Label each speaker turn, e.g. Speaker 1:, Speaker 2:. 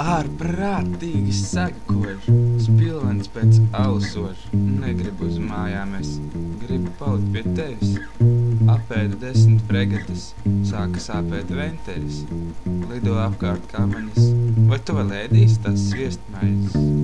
Speaker 1: Ārprātīgi sekoš, spilvens pēc ausoš, negribu uz mājām es, gribu palikt pie tevis. Apēdu desmit fregates, sāka sāpēt venteris, lido apkārt kamenis, vai tu vēl ēdīsi tās sviestmaizes?